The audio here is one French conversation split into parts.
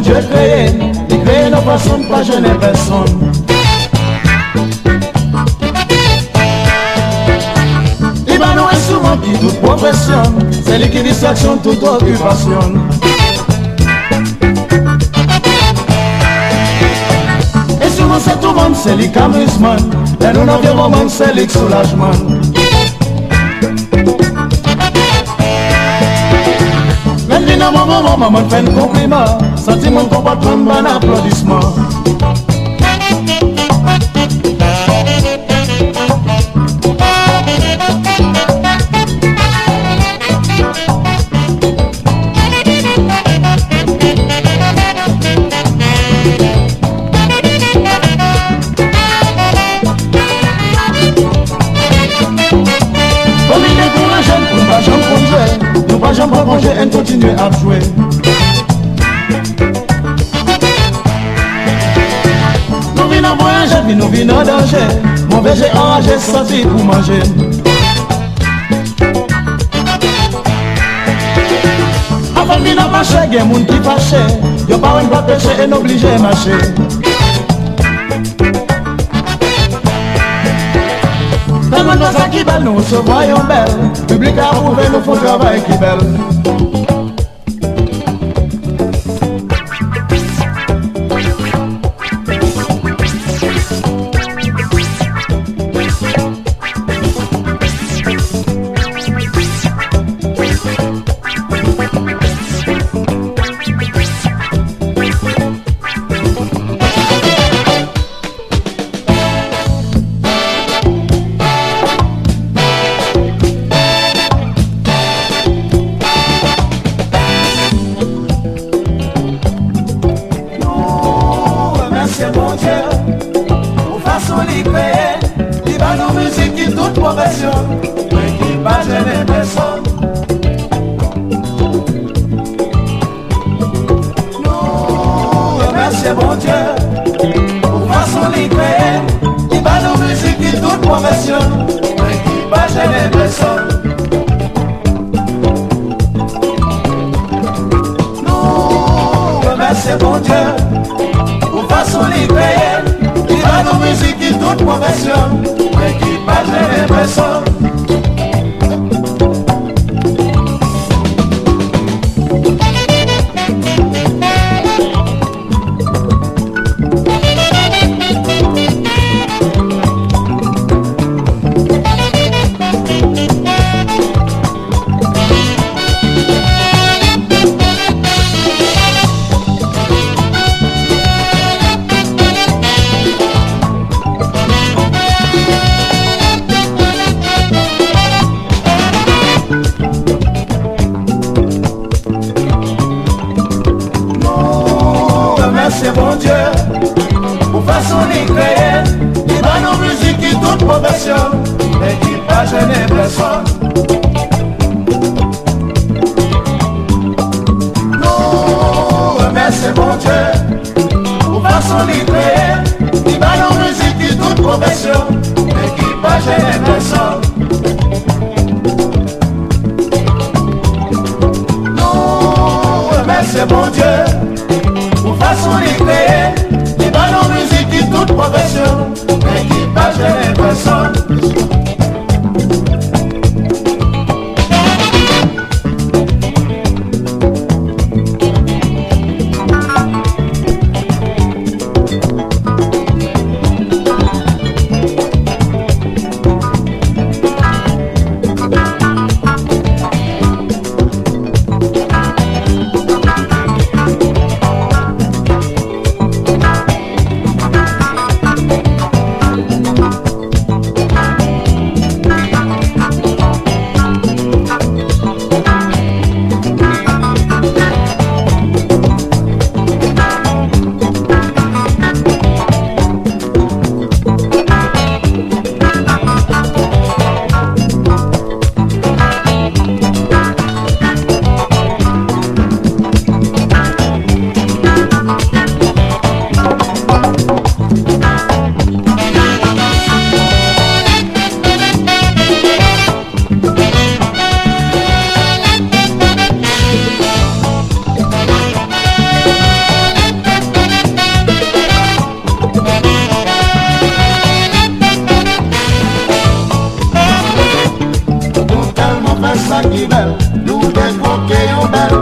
Dieu créé, il crée nos personnes, pas jeune personne. Il va nous instruments qui toute profession, c'est lui qui distraction toute occupation. Et souvent c'est tout le monde, c'est lui qui amusement, et nous l'environnement, c'est lui qui soulagement. nan maman maman mwen fèn kompliment Senti mwen kompatman mwen aplodisman kontinue ap jwe Nou vi nan voyaje, vi nou vi nan danje Mon veje enraje, santi pou manje Afan vi nan fache, gen moun ki fache Yo pa wen pa peche, en oblije mache Tellement de ça qui belle, nous se voyons belle. Public a prouvé, nous font travail qui d'y créer. Il va nous musique qui toute profession, mais qui pas gêner personne. Nous remercions mon Dieu pour façon libérée Mwen ki tout profesyon Mwen ki pa jene mwen son Ou fason li kweye Li banon mizik ki tout profesyon sa ki bel, nou dekwoke yo bel.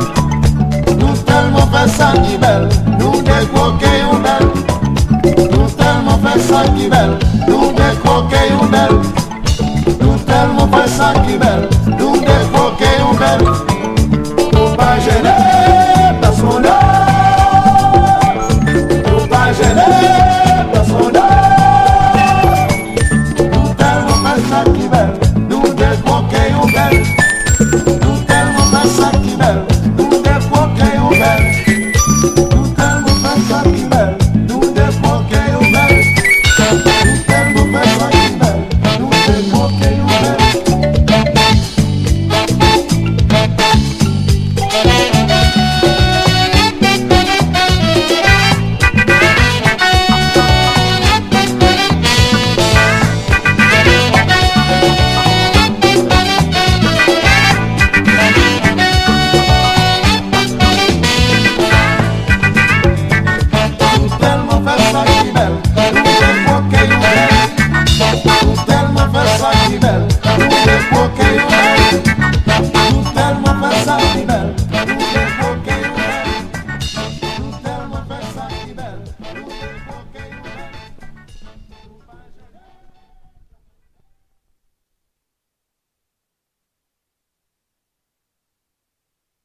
Nou telman fe sa ki bel, nou dekwoke yo bel. Nou telman fe sa ki bel, nou dekwoke yo bel. Nou telman fe sa ki bel.